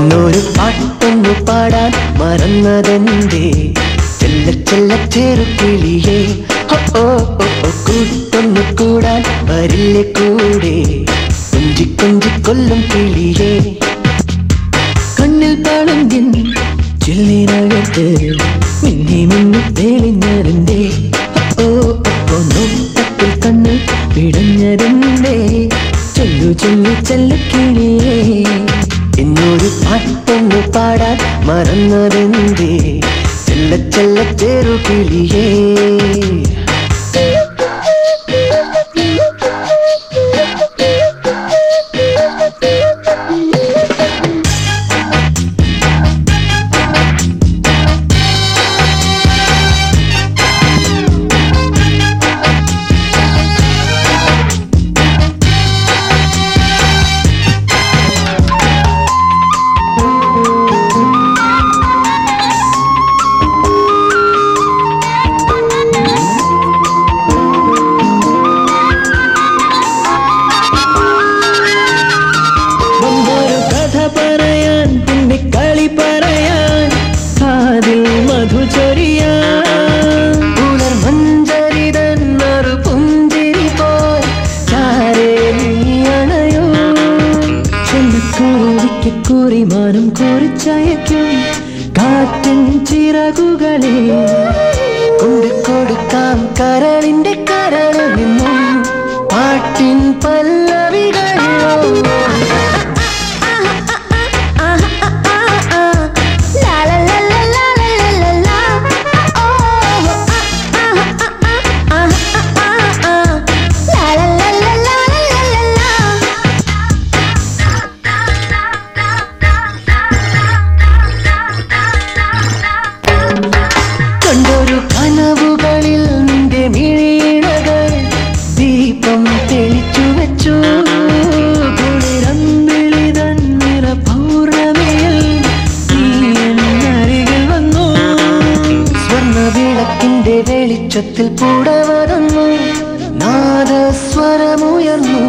എന്നൊരു പാട്ടൊന്നു പാടാൻ മറന്നതെന്തേ? ചെല്ല ചെല്ല ചെറുക്കിളിയേ ഓ കൂട്ടൊന്നു കൂടാൻ വരില്ലേ കൂടെ? കൊഞ്ചി കൊഞ്ചി കൊല്ലും കിളിയേ. കണ്ണിൽ പളങ്കിൻ ചില്ലിനകത്ത് മിന്നി മിന്നി തെളിഞ്ഞതിന്റെ ഓ ഓ, പിടഞ്ഞതിന്റെ ചൊല്ലു ചൊല്ലു ചെല്ലു കിളിയേ. എന്നൊരു പാട്ടൊന്നു പാടാൻ മറന്നതെന്തേ? ചെല്ല ചെല്ല ചെറു കിളിയേ. കുറിമാനം കുറിച്ചയക്കും കാറ്റിൻ ചിറകുകളെ. കൊണ്ട് കൊടുക്കാം കരളിന്റെ കരളിൽ നിന്നും പാട്ടിൻ പല്ലവികളോ വെളിച്ചത്തിൽ പുടവറന്നു നാദസ്വരമുയർന്നു.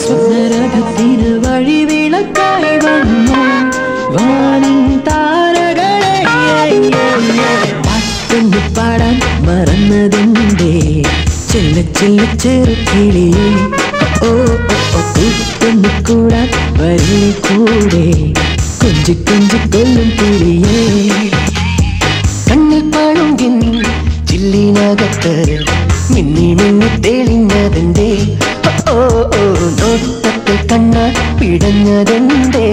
സ്വർണരഥത്തിന് വഴി വിളക്കായി വന്നു. വാനിൻ താരകളെ പാട്ടൊന്നു പാടാൻ മറന്നതിന്റെ ചെല്ല ചെല്ല ചെറുക്കിളിയെ തെളിഞ്ഞതിന്റെ ഓ ഓ നോട്ടത്തിൽ കണ്ണ പിടഞ്ഞതിന്റെ